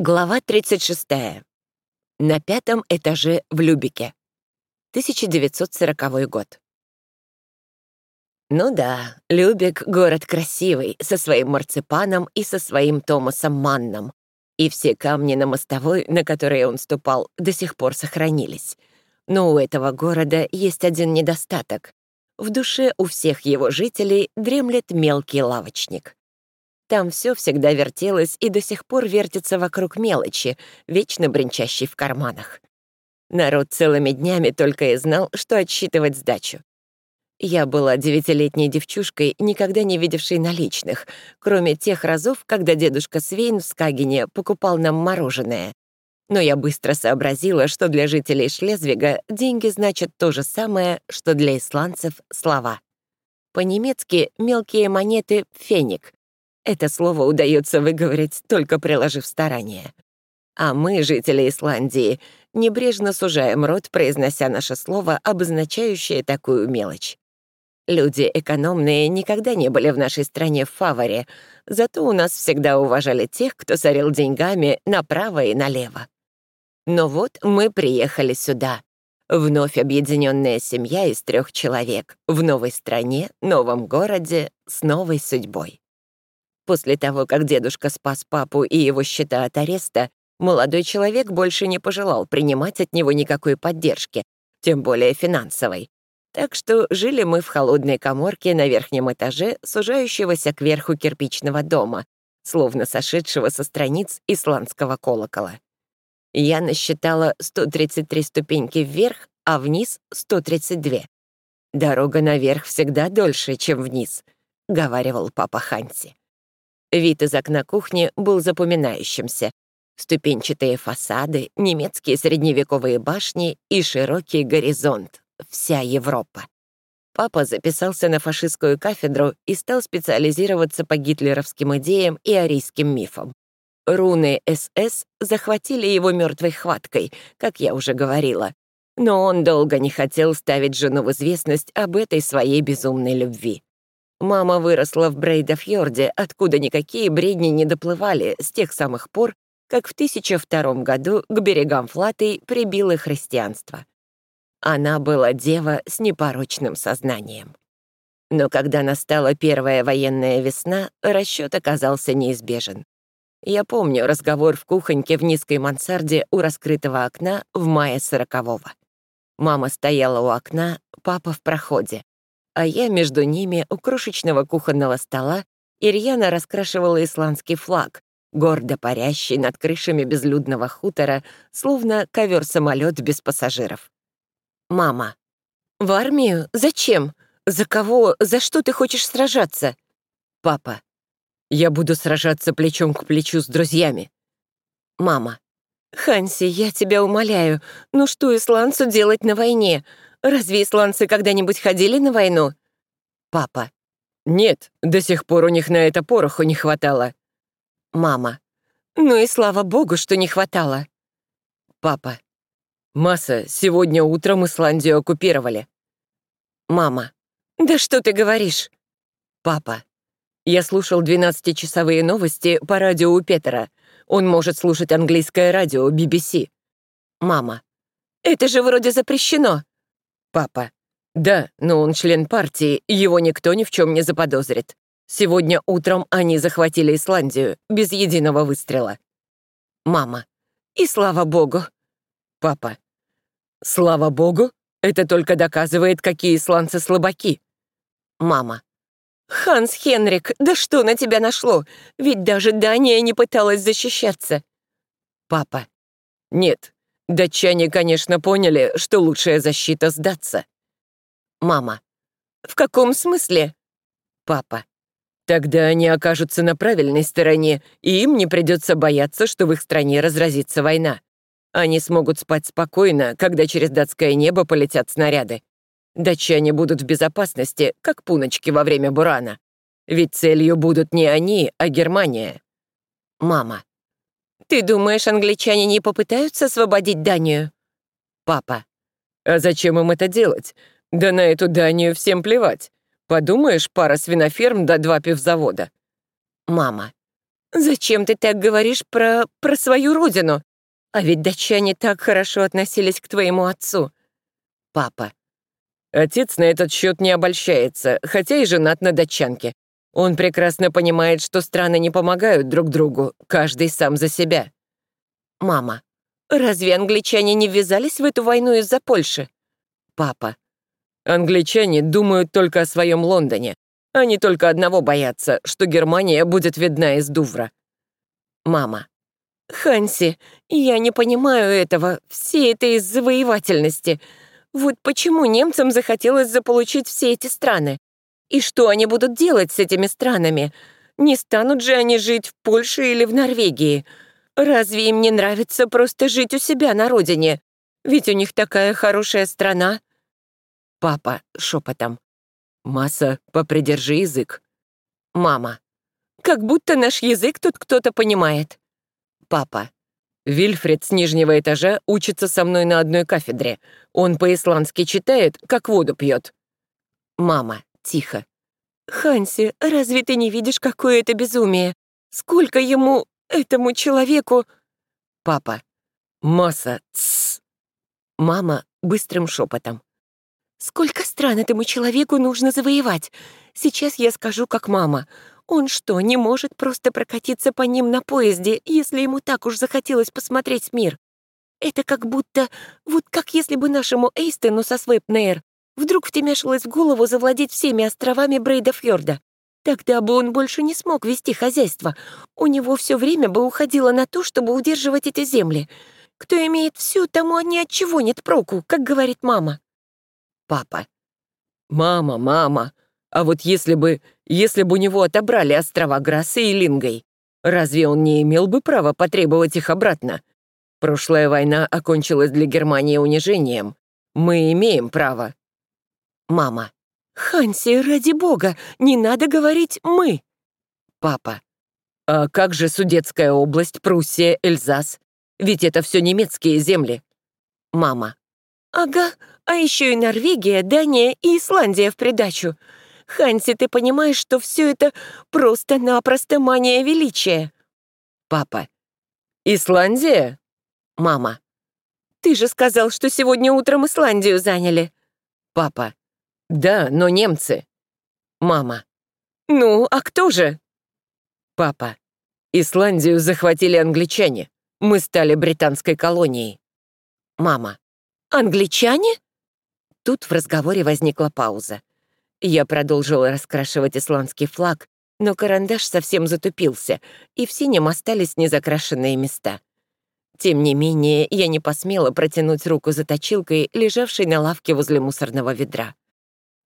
Глава 36. На пятом этаже в Любике. 1940 год. Ну да, Любек — город красивый, со своим марципаном и со своим Томасом Манном. И все камни на мостовой, на которые он ступал, до сих пор сохранились. Но у этого города есть один недостаток. В душе у всех его жителей дремлет мелкий лавочник. Там все всегда вертелось и до сих пор вертится вокруг мелочи, вечно бренчащей в карманах. Народ целыми днями только и знал, что отсчитывать сдачу. Я была девятилетней девчушкой, никогда не видевшей наличных, кроме тех разов, когда дедушка Свейн в Скагине покупал нам мороженое. Но я быстро сообразила, что для жителей Шлезвига деньги значат то же самое, что для исландцев — слова. По-немецки мелкие монеты — феник, это слово удается выговорить, только приложив старание. А мы, жители Исландии, небрежно сужаем рот, произнося наше слово, обозначающее такую мелочь. Люди экономные никогда не были в нашей стране в фаворе, зато у нас всегда уважали тех, кто сорил деньгами направо и налево. Но вот мы приехали сюда. Вновь объединенная семья из трех человек, в новой стране, новом городе, с новой судьбой. После того, как дедушка спас папу и его счета от ареста, молодой человек больше не пожелал принимать от него никакой поддержки, тем более финансовой. Так что жили мы в холодной коморке на верхнем этаже сужающегося кверху кирпичного дома, словно сошедшего со страниц исландского колокола. Я насчитала 133 ступеньки вверх, а вниз — 132. «Дорога наверх всегда дольше, чем вниз», — говаривал папа Ханси. Вид из окна кухни был запоминающимся. Ступенчатые фасады, немецкие средневековые башни и широкий горизонт. Вся Европа. Папа записался на фашистскую кафедру и стал специализироваться по гитлеровским идеям и арийским мифам. Руны СС захватили его мертвой хваткой, как я уже говорила. Но он долго не хотел ставить жену в известность об этой своей безумной любви. Мама выросла в Брейдафьорде, откуда никакие бредни не доплывали с тех самых пор, как в 1002 году к берегам Флаты прибило христианство. Она была дева с непорочным сознанием. Но когда настала первая военная весна, расчет оказался неизбежен. Я помню разговор в кухоньке в низкой мансарде у раскрытого окна в мае сорокового. Мама стояла у окна, папа в проходе а я между ними у крошечного кухонного стола Ирьяна раскрашивала исландский флаг, гордо парящий над крышами безлюдного хутора, словно ковер-самолет без пассажиров. «Мама, в армию? Зачем? За кого? За что ты хочешь сражаться?» «Папа, я буду сражаться плечом к плечу с друзьями». «Мама, Ханси, я тебя умоляю, ну что исландцу делать на войне? Разве исландцы когда-нибудь ходили на войну? Папа. Нет, до сих пор у них на это пороху не хватало. Мама. Ну и слава богу, что не хватало. Папа. Масса, сегодня утром Исландию оккупировали. Мама. Да что ты говоришь? Папа. Я слушал 12-часовые новости по радио у Петера. Он может слушать английское радио, BBC. Мама. Это же вроде запрещено. Папа. Да, но он член партии, его никто ни в чем не заподозрит. Сегодня утром они захватили Исландию, без единого выстрела. Мама. И слава богу. Папа. Слава богу, это только доказывает, какие исландцы слабаки. Мама. «Ханс Хенрик, да что на тебя нашло? Ведь даже Дания не пыталась защищаться». Папа. «Нет, Датчане, конечно, поняли, что лучшая защита — сдаться. Мама. В каком смысле? Папа. Тогда они окажутся на правильной стороне, и им не придется бояться, что в их стране разразится война. Они смогут спать спокойно, когда через датское небо полетят снаряды. Датчане будут в безопасности, как пуночки во время бурана. Ведь целью будут не они, а Германия. Мама. Ты думаешь, англичане не попытаются освободить Данию? Папа. А зачем им это делать? Да на эту Данию всем плевать. Подумаешь, пара свиноферм да два пивзавода. Мама. Зачем ты так говоришь про... про свою родину? А ведь датчане так хорошо относились к твоему отцу. Папа. Отец на этот счет не обольщается, хотя и женат на датчанке. Он прекрасно понимает, что страны не помогают друг другу, каждый сам за себя. Мама. Разве англичане не ввязались в эту войну из-за Польши? Папа. Англичане думают только о своем Лондоне. Они только одного боятся, что Германия будет видна из Дувра. Мама. Ханси, я не понимаю этого, все это из завоевательности. Вот почему немцам захотелось заполучить все эти страны? И что они будут делать с этими странами? Не станут же они жить в Польше или в Норвегии? Разве им не нравится просто жить у себя на родине? Ведь у них такая хорошая страна. Папа шепотом. Масса, попридержи язык. Мама. Как будто наш язык тут кто-то понимает. Папа. Вильфред с нижнего этажа учится со мной на одной кафедре. Он по-исландски читает, как воду пьет. Мама, тихо. «Ханси, разве ты не видишь, какое это безумие? Сколько ему, этому человеку...» Папа. «Масса, тссс!» Мама быстрым шепотом. «Сколько стран этому человеку нужно завоевать? Сейчас я скажу, как мама. Он что, не может просто прокатиться по ним на поезде, если ему так уж захотелось посмотреть мир? Это как будто... Вот как если бы нашему Эйстену со Свейпнейр вдруг втемешилось в голову завладеть всеми островами Брейдафьорда. Тогда бы он больше не смог вести хозяйство. У него все время бы уходило на то, чтобы удерживать эти земли. Кто имеет все, тому ни от чего нет проку, как говорит мама. Папа. Мама, мама, а вот если бы, если бы у него отобрали острова Грассы и Лингой, разве он не имел бы права потребовать их обратно? Прошлая война окончилась для Германии унижением. Мы имеем право. Мама. «Ханси, ради бога, не надо говорить «мы». Папа. «А как же Судетская область, Пруссия, Эльзас? Ведь это все немецкие земли». Мама. «Ага, а еще и Норвегия, Дания и Исландия в придачу. Ханси, ты понимаешь, что все это просто-напросто мания величия?» Папа. «Исландия?» Мама. «Ты же сказал, что сегодня утром Исландию заняли». Папа. «Да, но немцы». Мама. «Ну, а кто же?» Папа. «Исландию захватили англичане. Мы стали британской колонией». Мама. «Англичане?» Тут в разговоре возникла пауза. Я продолжила раскрашивать исландский флаг, но карандаш совсем затупился, и в синем остались незакрашенные места. Тем не менее, я не посмела протянуть руку за точилкой, лежавшей на лавке возле мусорного ведра.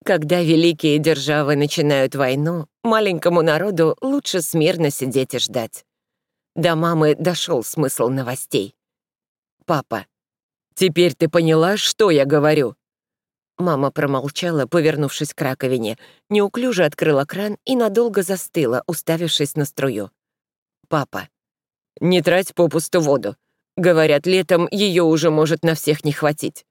Когда великие державы начинают войну, маленькому народу лучше смирно сидеть и ждать. До мамы дошел смысл новостей. «Папа, теперь ты поняла, что я говорю?» Мама промолчала, повернувшись к раковине, неуклюже открыла кран и надолго застыла, уставившись на струю. «Папа, не трать попусту воду. Говорят, летом ее уже может на всех не хватить».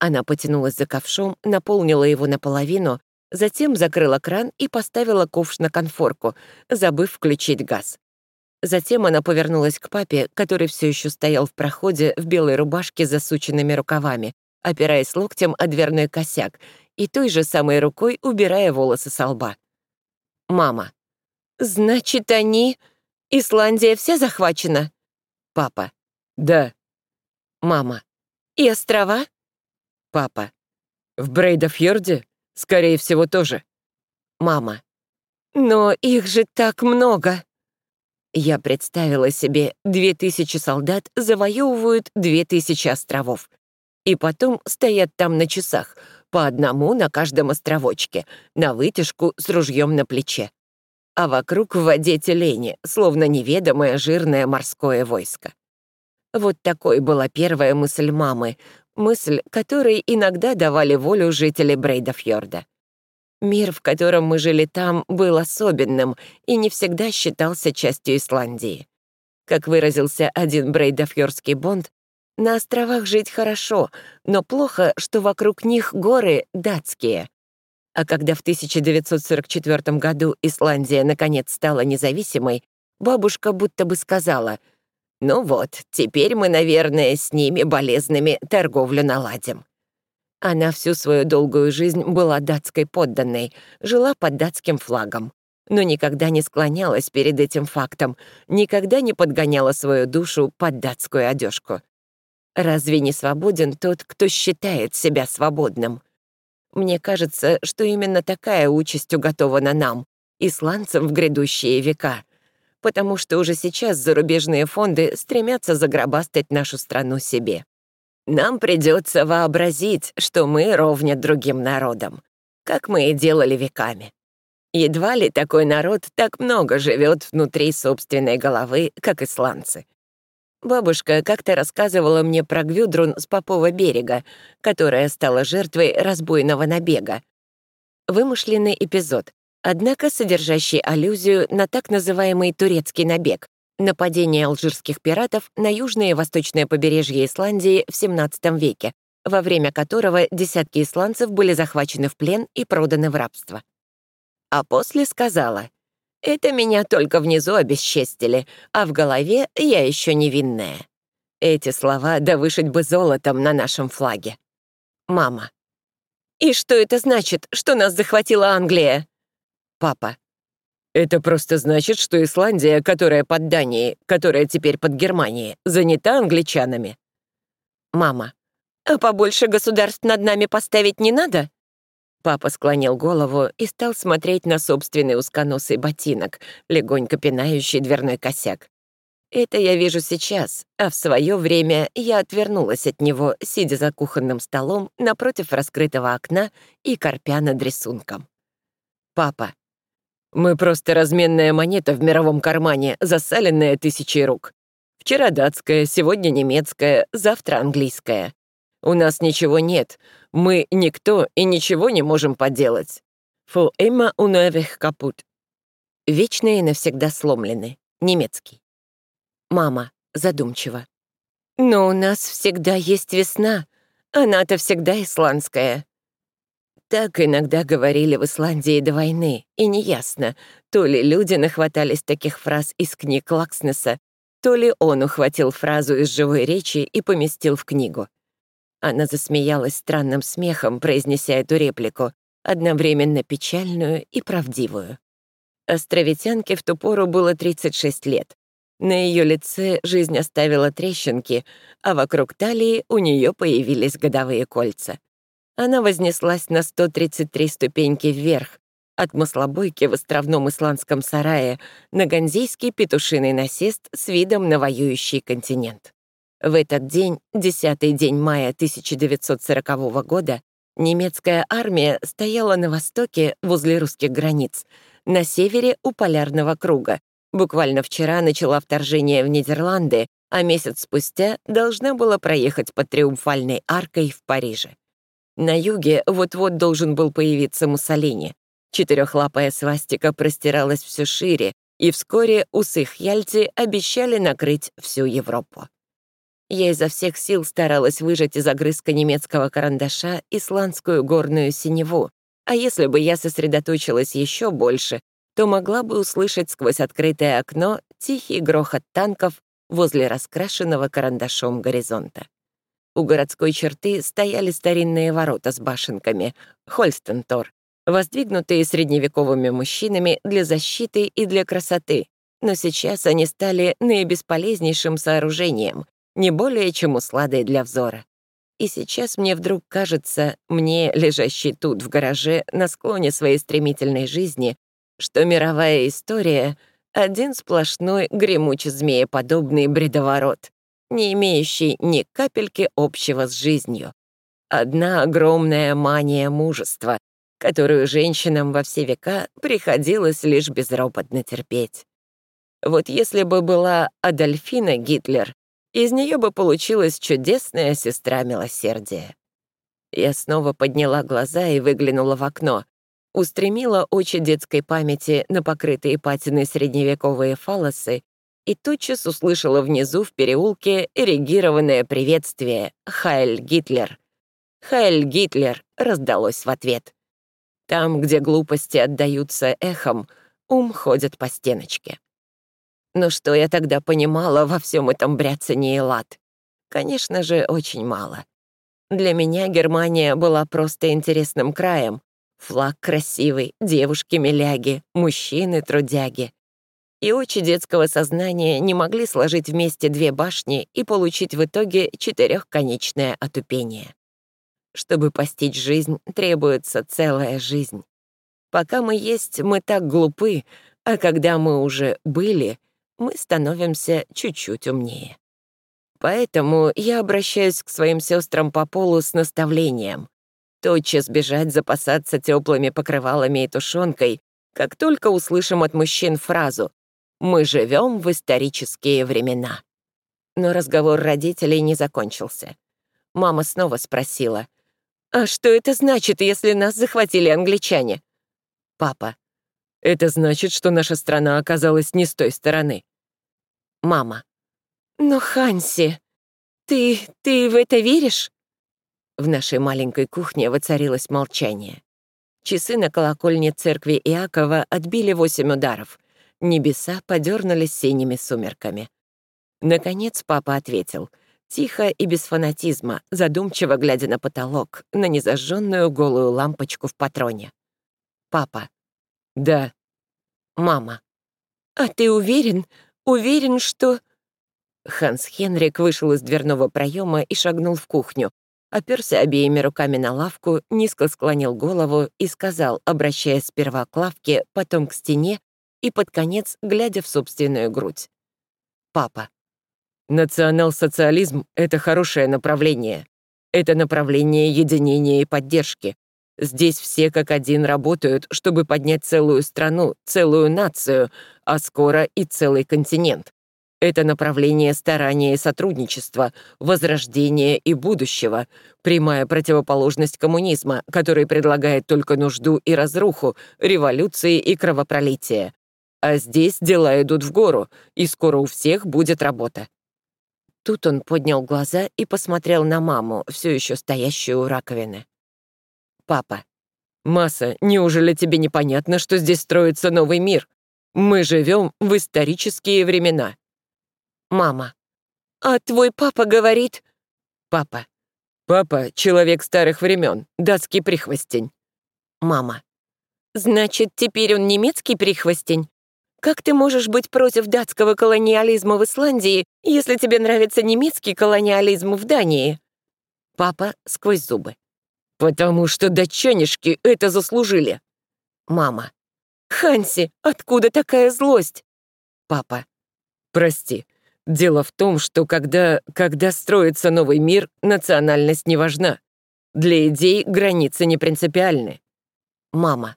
Она потянулась за ковшом, наполнила его наполовину, затем закрыла кран и поставила ковш на конфорку, забыв включить газ. Затем она повернулась к папе, который все еще стоял в проходе в белой рубашке с засученными рукавами, опираясь локтем о дверной косяк и той же самой рукой убирая волосы со лба. «Мама». «Значит, они... Исландия вся захвачена?» «Папа». «Да». «Мама». «И острова?» «Папа». «В Брейдафьорде? Скорее всего, тоже». «Мама». «Но их же так много!» Я представила себе, две тысячи солдат завоевывают две тысячи островов и потом стоят там на часах, по одному на каждом островочке, на вытяжку с ружьем на плече. А вокруг в воде тюлени, словно неведомое жирное морское войско. Вот такой была первая мысль мамы, мысль, которой иногда давали волю жители Брейдафьорда. Мир, в котором мы жили там, был особенным и не всегда считался частью Исландии. Как выразился один брейдафьордский бонд, на островах жить хорошо, но плохо, что вокруг них горы датские. А когда в 1944 году Исландия наконец стала независимой, бабушка будто бы сказала, «Ну вот, теперь мы, наверное, с ними болезными торговлю наладим». Она всю свою долгую жизнь была датской подданной, жила под датским флагом, но никогда не склонялась перед этим фактом, никогда не подгоняла свою душу под датскую одежку. Разве не свободен тот, кто считает себя свободным? Мне кажется, что именно такая участь уготована нам, исландцам в грядущие века, потому что уже сейчас зарубежные фонды стремятся загробастать нашу страну себе. Нам придется вообразить, что мы ровня другим народам, как мы и делали веками. Едва ли такой народ так много живет внутри собственной головы, как исландцы. Бабушка как-то рассказывала мне про Гвюдрун с Попова берега, которая стала жертвой разбойного набега. Вымышленный эпизод, однако содержащий аллюзию на так называемый турецкий набег, нападение алжирских пиратов на южное и восточное побережье Исландии в XVII веке, во время которого десятки исландцев были захвачены в плен и проданы в рабство. А после сказала, «Это меня только внизу обесчестили, а в голове я еще невинная». Эти слова да вышить бы золотом на нашем флаге. Мама. «И что это значит, что нас захватила Англия?» Папа. Это просто значит, что Исландия, которая под Данией, которая теперь под Германией, занята англичанами. Мама. А побольше государств над нами поставить не надо? Папа склонил голову и стал смотреть на собственный узконосый ботинок, легонько пинающий дверной косяк. Это я вижу сейчас, а в свое время я отвернулась от него, сидя за кухонным столом напротив раскрытого окна и корпя над рисунком. Папа. Мы просто разменная монета в мировом кармане, засаленная тысячей рук. Вчера датская, сегодня немецкая, завтра английская. У нас ничего нет. Мы никто и ничего не можем поделать. Фу immer unewig kaputt. Вечные навсегда сломлены. Немецкий. Мама задумчиво. Но у нас всегда есть весна. Она-то всегда исландская. Так иногда говорили в Исландии до войны, и неясно, то ли люди нахватались таких фраз из книг Лакснеса, то ли он ухватил фразу из живой речи и поместил в книгу. Она засмеялась странным смехом, произнеся эту реплику, одновременно печальную и правдивую. Островитянке в ту пору было 36 лет. На ее лице жизнь оставила трещинки, а вокруг талии у нее появились годовые кольца она вознеслась на 133 ступеньки вверх, от маслобойки в островном исландском сарае на ганзейский петушиный насест с видом на воюющий континент. В этот день, десятый день мая 1940 года, немецкая армия стояла на востоке возле русских границ, на севере у Полярного круга. Буквально вчера начала вторжение в Нидерланды, а месяц спустя должна была проехать под Триумфальной аркой в Париже. На юге вот-вот должен был появиться Муссолини. Четырехлапая свастика простиралась все шире, и вскоре усы Хьяльти обещали накрыть всю Европу. Я изо всех сил старалась выжать из огрызка немецкого карандаша исландскую горную синеву, а если бы я сосредоточилась еще больше, то могла бы услышать сквозь открытое окно тихий грохот танков возле раскрашенного карандашом горизонта. У городской черты стояли старинные ворота с башенками, Хольстентор, воздвигнутые средневековыми мужчинами для защиты и для красоты. Но сейчас они стали наибесполезнейшим сооружением, не более чем усладой для взора. И сейчас мне вдруг кажется, мне, лежащей тут в гараже на склоне своей стремительной жизни, что мировая история — один сплошной гремучий змееподобный бредоворот, не имеющий ни капельки общего с жизнью. Одна огромная мания мужества, которую женщинам во все века приходилось лишь безропотно терпеть. Вот если бы была Адольфина Гитлер, из нее бы получилась чудесная сестра милосердия. Я снова подняла глаза и выглянула в окно, устремила очи детской памяти на покрытые патиной средневековые фалосы и тотчас услышала внизу в переулке эрегированное приветствие «Хайль Гитлер». «Хайль Гитлер» раздалось в ответ. Там, где глупости отдаются эхом, ум ходит по стеночке. Но что я тогда понимала во всем этом бряцании лад? Конечно же, очень мало. Для меня Германия была просто интересным краем. Флаг красивый, девушки-миляги, мужчины-трудяги. И очи детского сознания не могли сложить вместе две башни и получить в итоге четырехконечное отупение. Чтобы постичь жизнь, требуется целая жизнь. Пока мы есть, мы так глупы, а когда мы уже были, мы становимся чуть-чуть умнее. Поэтому я обращаюсь к своим сестрам по полу с наставлением. Тотчас бежать запасаться теплыми покрывалами и тушенкой, как только услышим от мужчин фразу «Мы живем в исторические времена». Но разговор родителей не закончился. Мама снова спросила, «А что это значит, если нас захватили англичане?» Папа, «Это значит, что наша страна оказалась не с той стороны». Мама, «Но, Ханси, ты... ты в это веришь?» В нашей маленькой кухне воцарилось молчание. Часы на колокольне церкви Иакова отбили восемь ударов. Небеса подернулись синими сумерками. Наконец папа ответил, тихо и без фанатизма, задумчиво глядя на потолок, на незажженную голую лампочку в патроне. «Папа». «Да». «Мама». «А ты уверен? Уверен, что...» Ханс Хенрик вышел из дверного проема и шагнул в кухню, оперся обеими руками на лавку, низко склонил голову и сказал, обращаясь сперва к лавке, потом к стене и под конец глядя в собственную грудь. «Папа, национал-социализм — это хорошее направление. Это направление единения и поддержки. Здесь все как один работают, чтобы поднять целую страну, целую нацию, а скоро и целый континент. Это направление старания и сотрудничества, возрождения и будущего, прямая противоположность коммунизма, который предлагает только нужду и разруху, революции и кровопролитие. А здесь дела идут в гору, и скоро у всех будет работа. Тут он поднял глаза и посмотрел на маму, все еще стоящую у раковины. «Папа, Масса, неужели тебе непонятно, что здесь строится новый мир? Мы живем в исторические времена. Мама. «А твой папа говорит...» Папа. «Папа — человек старых времен, датский прихвостень». Мама. «Значит, теперь он немецкий прихвостень? Как ты можешь быть против датского колониализма в Исландии, если тебе нравится немецкий колониализм в Дании?» Папа сквозь зубы. «Потому что датчанишки это заслужили». Мама. «Ханси, откуда такая злость?» Папа. «Прости, Дело в том, что когда, когда строится новый мир, национальность не важна. Для идей границы не принципиальны. Мама.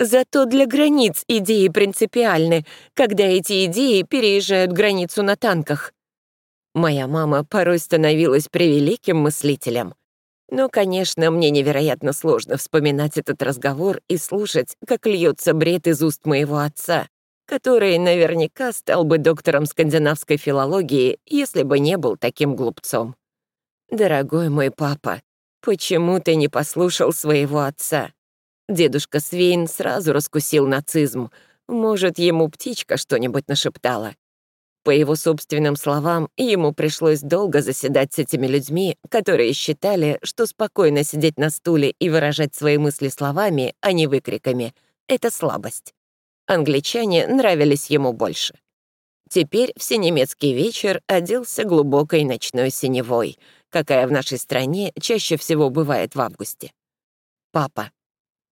Зато для границ идеи принципиальны, когда эти идеи переезжают границу на танках. Моя мама порой становилась превеликим мыслителем. Но, конечно, мне невероятно сложно вспоминать этот разговор и слушать, как льется бред из уст моего отца, который наверняка стал бы доктором скандинавской филологии, если бы не был таким глупцом. Дорогой мой папа, почему ты не послушал своего отца? Дедушка Свейн сразу раскусил нацизм. Может, ему птичка что-нибудь нашептала. По его собственным словам, ему пришлось долго заседать с этими людьми, которые считали, что спокойно сидеть на стуле и выражать свои мысли словами, а не выкриками — это слабость. Англичане нравились ему больше. Теперь всенемецкий вечер оделся глубокой ночной синевой, какая в нашей стране чаще всего бывает в августе. Папа.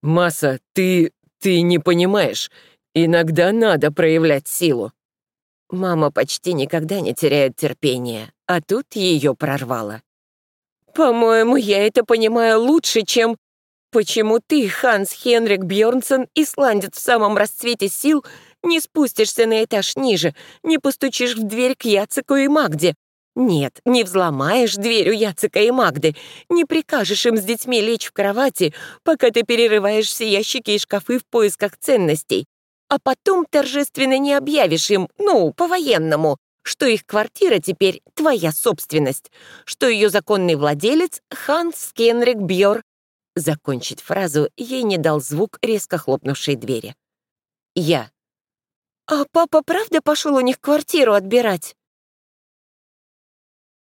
«Масса, ты... ты не понимаешь. Иногда надо проявлять силу». Мама почти никогда не теряет терпения, а тут ее прорвало. «По-моему, я это понимаю лучше, чем Почему ты, Ханс Хенрик Бьорнсон, исландец в самом расцвете сил, не спустишься на этаж ниже, не постучишь в дверь к Яцику и Магде? Нет, не взломаешь дверь у Яцика и Магды, не прикажешь им с детьми лечь в кровати, пока ты перерываешь все ящики и шкафы в поисках ценностей, а потом торжественно не объявишь им, ну, по-военному, что их квартира теперь твоя собственность, что ее законный владелец Ханс Хенрик Бьор Закончить фразу ей не дал звук резко хлопнувшей двери. «Я». «А папа правда пошел у них квартиру отбирать?»